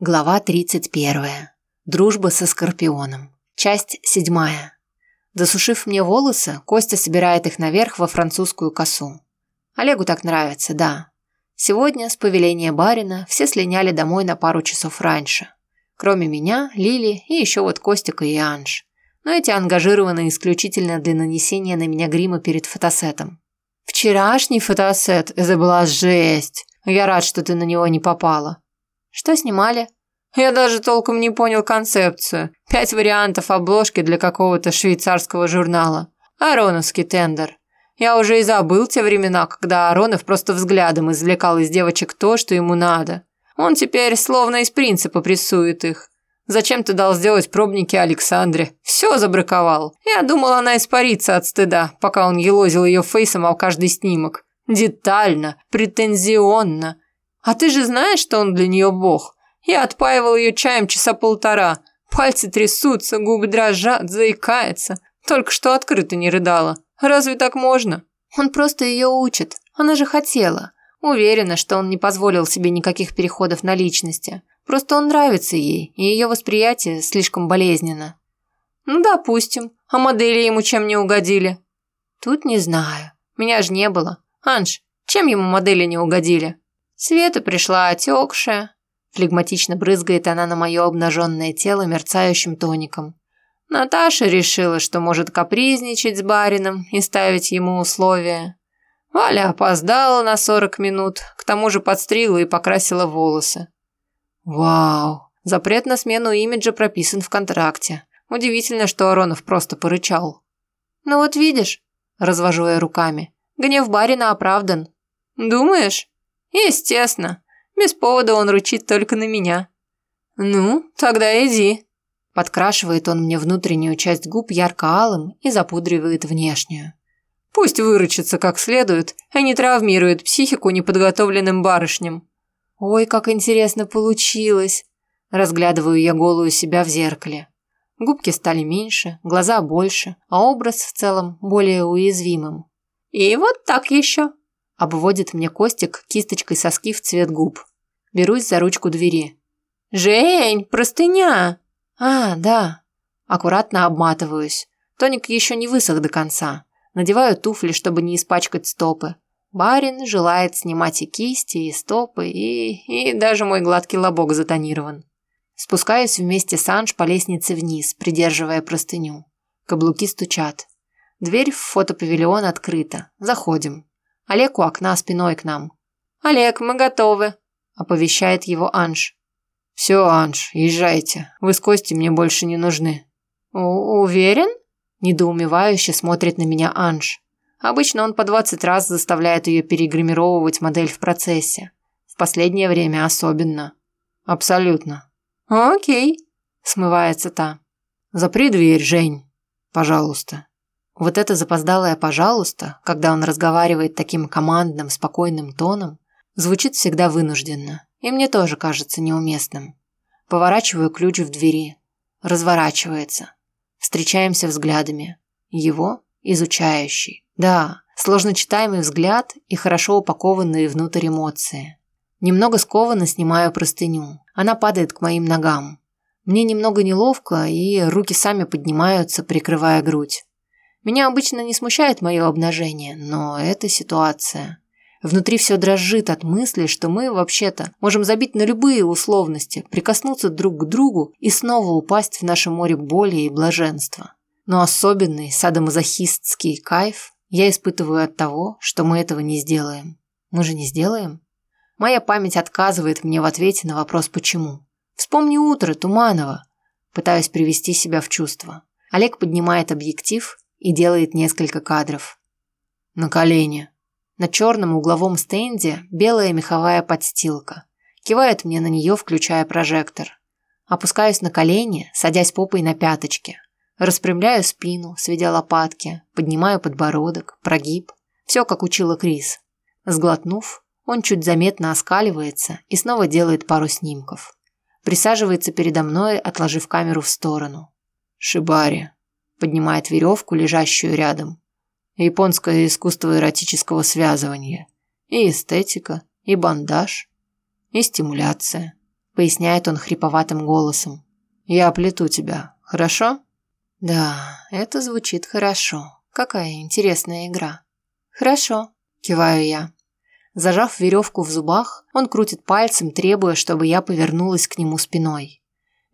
Глава 31. Дружба со Скорпионом. Часть 7. Досушив мне волосы, Костя собирает их наверх во французскую косу. Олегу так нравится, да. Сегодня, с повеления барина, все слиняли домой на пару часов раньше. Кроме меня, Лили и еще вот Костика и Анж. Но эти ангажированы исключительно для нанесения на меня грима перед фотосетом. «Вчерашний фотосет – это была жесть. Я рад, что ты на него не попала», что снимали? Я даже толком не понял концепцию. Пять вариантов обложки для какого-то швейцарского журнала. Ароновский тендер. Я уже и забыл те времена, когда Аронов просто взглядом извлекал из девочек то, что ему надо. Он теперь словно из принципа прессует их. Зачем ты дал сделать пробники Александре? Все забраковал. Я думал, она испарится от стыда, пока он елозил ее фейсом о каждый снимок. Детально, претензионно. А ты же знаешь, что он для нее бог? Я отпаивал ее чаем часа полтора. Пальцы трясутся, губы дрожат, заикается. Только что открыто не рыдала. Разве так можно? Он просто ее учит. Она же хотела. Уверена, что он не позволил себе никаких переходов на личности. Просто он нравится ей, и ее восприятие слишком болезненно. Ну, допустим. А модели ему чем не угодили? Тут не знаю. Меня же не было. Анж, чем ему модели не угодили? Света пришла отекшая. Флегматично брызгает она на мое обнаженное тело мерцающим тоником. Наташа решила, что может капризничать с барином и ставить ему условия. Валя опоздала на 40 минут, к тому же подстригла и покрасила волосы. Вау, запрет на смену имиджа прописан в контракте. Удивительно, что Аронов просто порычал. Ну вот видишь, развожу я руками, гнев барина оправдан. Думаешь? Естественно. Без повода он ручит только на меня. Ну, тогда иди. Подкрашивает он мне внутреннюю часть губ ярко-алым и запудривает внешнюю. Пусть выручится как следует, а не травмирует психику неподготовленным барышням. Ой, как интересно получилось. Разглядываю я голую себя в зеркале. Губки стали меньше, глаза больше, а образ в целом более уязвимым. И вот так еще. Обводит мне Костик кисточкой соски в цвет губ. Берусь за ручку двери. «Жень, простыня!» «А, да». Аккуратно обматываюсь. Тоник еще не высох до конца. Надеваю туфли, чтобы не испачкать стопы. Барин желает снимать и кисти, и стопы, и... и даже мой гладкий лобок затонирован. Спускаюсь вместе с Анж по лестнице вниз, придерживая простыню. Каблуки стучат. Дверь в фотопавильон открыта. Заходим. Олег у окна спиной к нам. «Олег, мы готовы», – оповещает его Анж. «Все, Анж, езжайте. Вы с Костей мне больше не нужны». У «Уверен?» – недоумевающе смотрит на меня Анж. Обычно он по 20 раз заставляет ее перегримировывать модель в процессе. В последнее время особенно. Абсолютно. «Окей», – смывается та. «Запри дверь, Жень, пожалуйста». Вот это запоздалое «пожалуйста», когда он разговаривает таким командным, спокойным тоном, звучит всегда вынужденно, и мне тоже кажется неуместным. Поворачиваю ключ в двери. Разворачивается. Встречаемся взглядами. Его изучающий. Да, сложно читаемый взгляд и хорошо упакованные внутрь эмоции. Немного скованно снимаю простыню. Она падает к моим ногам. Мне немного неловко, и руки сами поднимаются, прикрывая грудь. Меня обычно не смущает мое обнажение, но эта ситуация... Внутри все дрожит от мысли, что мы, вообще-то, можем забить на любые условности, прикоснуться друг к другу и снова упасть в наше море боли и блаженства. Но особенный садомазохистский кайф я испытываю от того, что мы этого не сделаем. Мы же не сделаем? Моя память отказывает мне в ответе на вопрос «почему?». Вспомни утро Туманова. Пытаюсь привести себя в чувство. Олег поднимает объектив и делает несколько кадров. На колени. На черном угловом стенде белая меховая подстилка. Кивает мне на нее, включая прожектор. Опускаюсь на колени, садясь попой на пяточки. Распрямляю спину, сведя лопатки, поднимаю подбородок, прогиб. Все, как учила Крис. Сглотнув, он чуть заметно оскаливается и снова делает пару снимков. Присаживается передо мной, отложив камеру в сторону. Шибари поднимает веревку, лежащую рядом. Японское искусство эротического связывания. И эстетика, и бандаж, и стимуляция. поясняет он хриповатым голосом. «Я оплету тебя, хорошо?» «Да, это звучит хорошо. Какая интересная игра». «Хорошо», – киваю я. Зажав веревку в зубах, он крутит пальцем, требуя, чтобы я повернулась к нему спиной.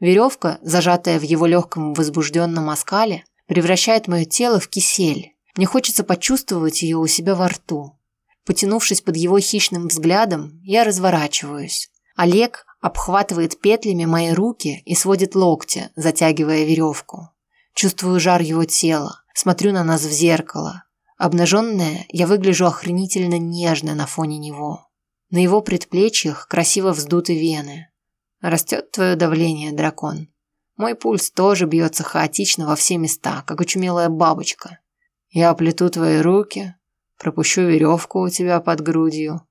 Веревка, зажатая в его легком возбужденном оскале, превращает мое тело в кисель. Мне хочется почувствовать ее у себя во рту. Потянувшись под его хищным взглядом, я разворачиваюсь. Олег обхватывает петлями мои руки и сводит локти, затягивая веревку. Чувствую жар его тела, смотрю на нас в зеркало. Обнаженная, я выгляжу охренительно нежно на фоне него. На его предплечьях красиво вздуты вены. Растет твое давление, дракон. Мой пульс тоже бьется хаотично во все места, как очумелая бабочка. Я оплету твои руки, пропущу веревку у тебя под грудью.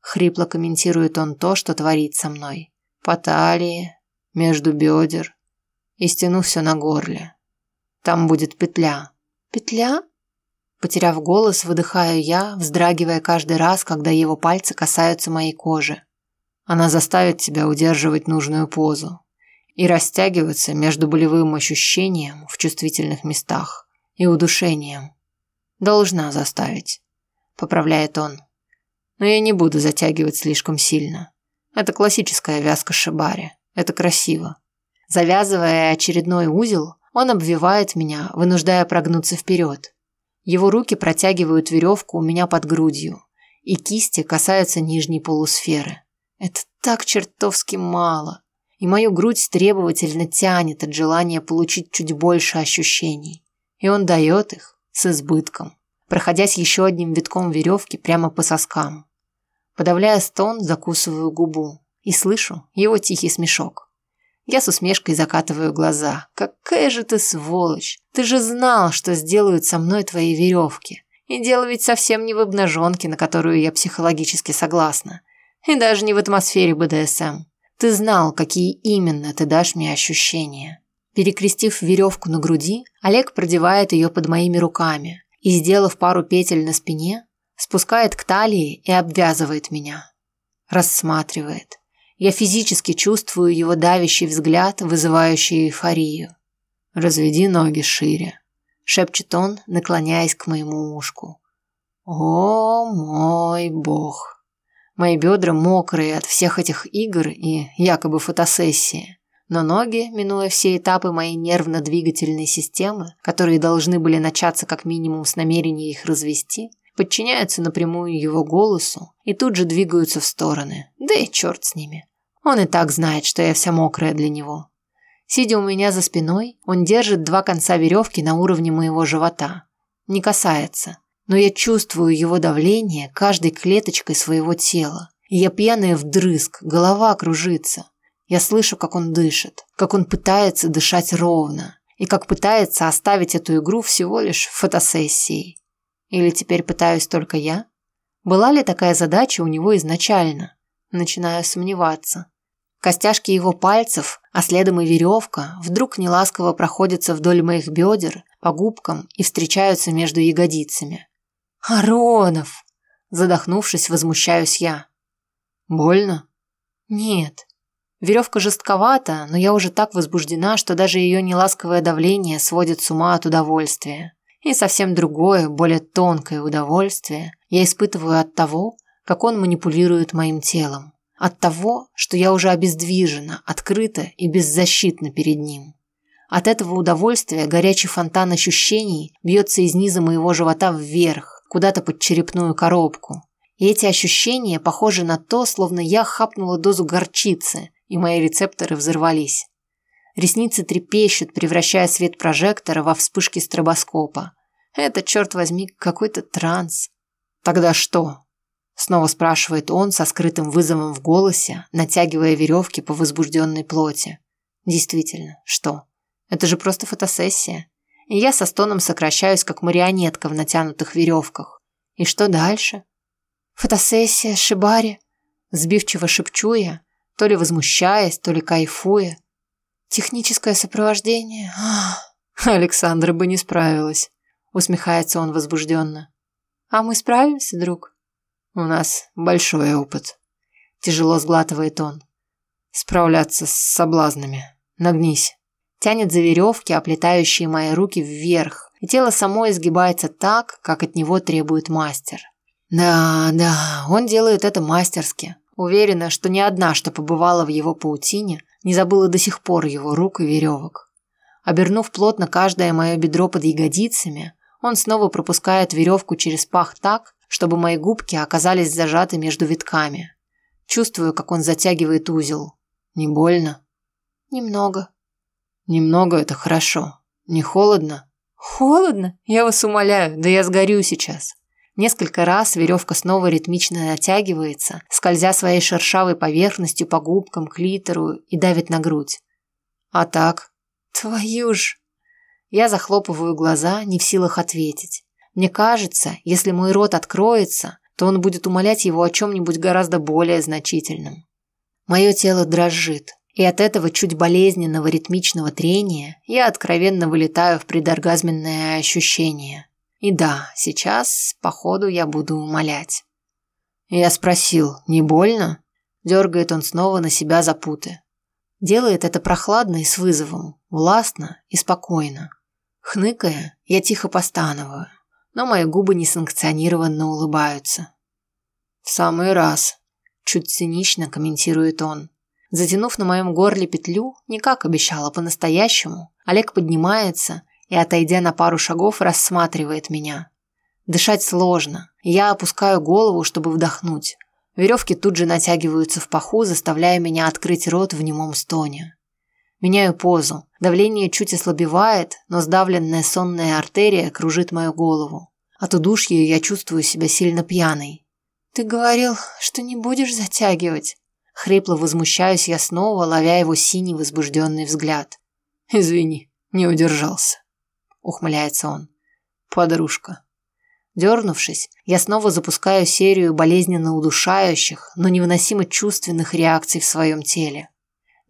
Хрипло комментирует он то, что творит со мной. По талии, между бедер и стяну все на горле. Там будет петля. Петля? Потеряв голос, выдыхаю я, вздрагивая каждый раз, когда его пальцы касаются моей кожи. Она заставит тебя удерживать нужную позу и растягиваться между болевым ощущением в чувствительных местах и удушением. Должна заставить, поправляет он. Но я не буду затягивать слишком сильно. Это классическая вязка шибари. Это красиво. Завязывая очередной узел, он обвивает меня, вынуждая прогнуться вперед. Его руки протягивают веревку у меня под грудью, и кисти касаются нижней полусферы. Это так чертовски мало и мою грудь требовательно тянет от желания получить чуть больше ощущений. И он дает их с избытком, проходясь еще одним витком веревки прямо по соскам. Подавляя стон, закусываю губу и слышу его тихий смешок. Я с усмешкой закатываю глаза. «Какая же ты сволочь! Ты же знал, что сделают со мной твои веревки. И дело ведь совсем не в обнаженке, на которую я психологически согласна. И даже не в атмосфере БДСМ. Ты знал, какие именно ты дашь мне ощущения. Перекрестив веревку на груди, Олег продевает ее под моими руками и, сделав пару петель на спине, спускает к талии и обвязывает меня. Рассматривает. Я физически чувствую его давящий взгляд, вызывающий эйфорию. «Разведи ноги шире», – шепчет он, наклоняясь к моему ушку. «О мой бог!» Мои бедра мокрые от всех этих игр и якобы фотосессии. Но ноги, минуя все этапы моей нервно-двигательной системы, которые должны были начаться как минимум с намерения их развести, подчиняются напрямую его голосу и тут же двигаются в стороны. Да и черт с ними. Он и так знает, что я вся мокрая для него. Сидя у меня за спиной, он держит два конца веревки на уровне моего живота. Не касается но я чувствую его давление каждой клеточкой своего тела. Я пьяная вдрызг, голова кружится. Я слышу, как он дышит, как он пытается дышать ровно, и как пытается оставить эту игру всего лишь фотосессией. Или теперь пытаюсь только я? Была ли такая задача у него изначально? Начинаю сомневаться. Костяшки его пальцев, а следом и веревка, вдруг неласково проходятся вдоль моих бедер, по губкам и встречаются между ягодицами. «Аронов!» Задохнувшись, возмущаюсь я. «Больно?» «Нет. Веревка жестковата, но я уже так возбуждена, что даже ее неласковое давление сводит с ума от удовольствия. И совсем другое, более тонкое удовольствие я испытываю от того, как он манипулирует моим телом. От того, что я уже обездвижена, открыта и беззащитна перед ним. От этого удовольствия горячий фонтан ощущений бьется из низа моего живота вверх, куда-то под черепную коробку. И эти ощущения похожи на то, словно я хапнула дозу горчицы, и мои рецепторы взорвались. Ресницы трепещут, превращая свет прожектора во вспышки стробоскопа. Это, черт возьми, какой-то транс. Тогда что? Снова спрашивает он со скрытым вызовом в голосе, натягивая веревки по возбужденной плоти. Действительно, что? Это же просто фотосессия и я со стоном сокращаюсь, как марионетка в натянутых веревках. И что дальше? Фотосессия, шибари. Сбивчиво шепчу я, то ли возмущаясь, то ли кайфуя. Техническое сопровождение. Ах, Александра бы не справилась. Усмехается он возбужденно. А мы справимся, друг? У нас большой опыт. Тяжело сглатывает он. справляться с соблазнами. Нагнись. Тянет за веревки, оплетающие мои руки вверх, и тело само изгибается так, как от него требует мастер. Да, да, он делает это мастерски. Уверена, что ни одна, что побывала в его паутине, не забыла до сих пор его рук и веревок. Обернув плотно каждое мое бедро под ягодицами, он снова пропускает веревку через пах так, чтобы мои губки оказались зажаты между витками. Чувствую, как он затягивает узел. Не больно? Немного. Немного – это хорошо. Не холодно? Холодно? Я вас умоляю, да я сгорю сейчас. Несколько раз веревка снова ритмично натягивается, скользя своей шершавой поверхностью по губкам, клитору и давит на грудь. А так? Твою ж! Я захлопываю глаза, не в силах ответить. Мне кажется, если мой рот откроется, то он будет умолять его о чем-нибудь гораздо более значительном. Мое тело дрожит, и от этого чуть болезненного ритмичного трения я откровенно вылетаю в предоргазменное ощущение. И да, сейчас, походу, я буду умолять. Я спросил, не больно? Дергает он снова на себя запуты. Делает это прохладно и с вызовом, властно и спокойно. Хныкая, я тихо постановаю, но мои губы несанкционированно улыбаются. «В самый раз», – чуть цинично комментирует он. Затянув на моем горле петлю, не как обещала по-настоящему, Олег поднимается и, отойдя на пару шагов, рассматривает меня. Дышать сложно, я опускаю голову, чтобы вдохнуть. Веревки тут же натягиваются в паху, заставляя меня открыть рот в немом стоне. Меняю позу. Давление чуть ослабевает, но сдавленная сонная артерия кружит мою голову. От удушья я чувствую себя сильно пьяной. «Ты говорил, что не будешь затягивать?» Хрипло возмущаюсь я снова, ловя его синий возбужденный взгляд. «Извини, не удержался», — ухмыляется он. «Подружка». Дернувшись, я снова запускаю серию болезненно удушающих, но невыносимо чувственных реакций в своем теле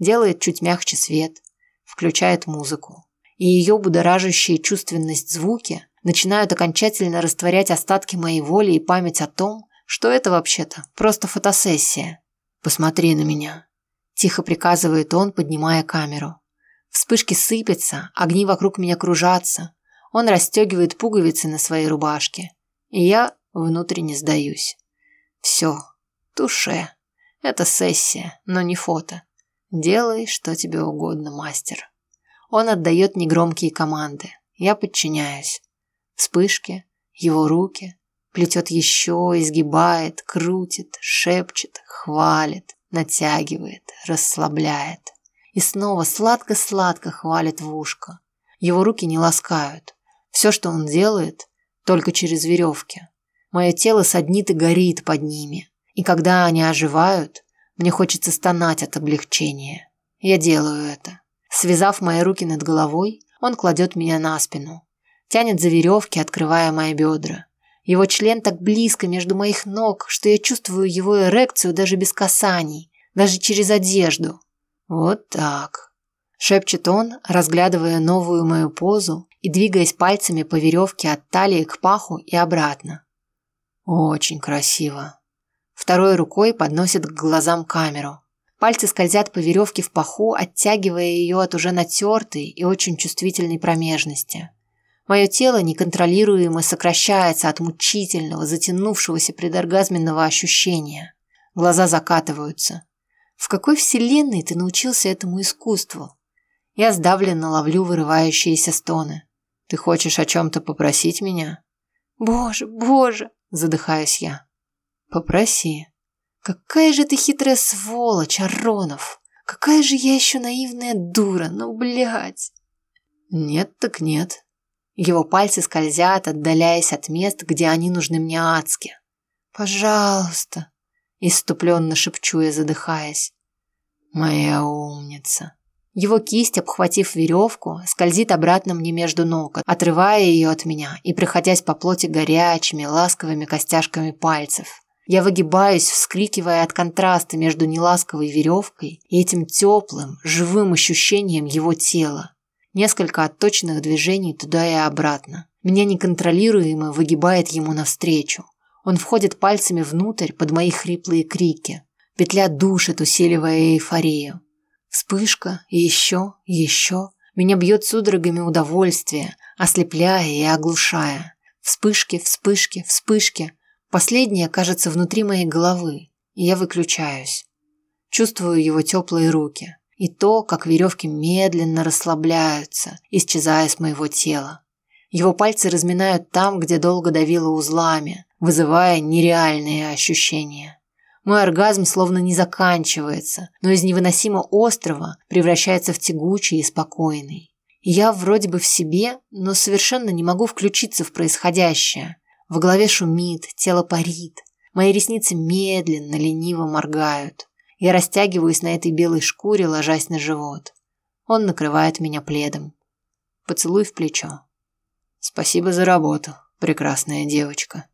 делает чуть мягче свет, включает музыку. И ее будоражащие чувственность звуки начинают окончательно растворять остатки моей воли и память о том, что это вообще-то просто фотосессия. «Посмотри на меня», – тихо приказывает он, поднимая камеру. Вспышки сыпятся, огни вокруг меня кружатся. Он расстегивает пуговицы на своей рубашке. И я внутренне сдаюсь. Все, туше. Это сессия, но не фото. Делай, что тебе угодно, мастер. Он отдает негромкие команды. Я подчиняюсь. Вспышки, его руки, плетет еще, изгибает, крутит, шепчет, хвалит, натягивает, расслабляет. И снова сладко-сладко хвалит в ушко. Его руки не ласкают. Все, что он делает, только через веревки. Мое тело саднит и горит под ними. И когда они оживают, мне хочется стонать от облегчения. Я делаю это. Связав мои руки над головой, он кладет меня на спину. Тянет за веревки, открывая мои бедра. Его член так близко между моих ног, что я чувствую его эрекцию даже без касаний, даже через одежду. Вот так. Шепчет он, разглядывая новую мою позу и двигаясь пальцами по веревке от талии к паху и обратно. Очень красиво. Второй рукой подносит к глазам камеру. Пальцы скользят по веревке в паху, оттягивая ее от уже натертой и очень чувствительной промежности. Мое тело неконтролируемо сокращается от мучительного, затянувшегося предоргазменного ощущения. Глаза закатываются. В какой вселенной ты научился этому искусству? Я сдавленно ловлю вырывающиеся стоны. Ты хочешь о чем-то попросить меня? Боже, боже, задыхаюсь я. Попроси. Какая же ты хитрая сволочь, Аронов. Какая же я еще наивная дура, ну, блядь. Нет так нет. Его пальцы скользят, отдаляясь от мест, где они нужны мне адски. Пожалуйста. Иступленно шепчу я, задыхаясь. Моя умница. Его кисть, обхватив веревку, скользит обратно мне между ног, отрывая ее от меня и проходясь по плоти горячими, ласковыми костяшками пальцев. Я выгибаюсь, вскрикивая от контраста между неласковой веревкой и этим теплым, живым ощущением его тела. Несколько отточенных движений туда и обратно. Меня неконтролируемо выгибает ему навстречу. Он входит пальцами внутрь под мои хриплые крики. Петля душит, усиливая эйфорию. Вспышка, и еще, еще. Меня бьет судорогами удовольствие, ослепляя и оглушая. Вспышки, вспышки, вспышки. Последняя кажется внутри моей головы, и я выключаюсь. Чувствую его теплые руки и то, как веревки медленно расслабляются, исчезая с моего тела. Его пальцы разминают там, где долго давило узлами, вызывая нереальные ощущения. Мой оргазм словно не заканчивается, но из невыносимо острого превращается в тягучий и спокойный. Я вроде бы в себе, но совершенно не могу включиться в происходящее. В голове шумит, тело парит. Мои ресницы медленно, лениво моргают. Я растягиваюсь на этой белой шкуре, ложась на живот. Он накрывает меня пледом. Поцелуй в плечо. Спасибо за работу, прекрасная девочка.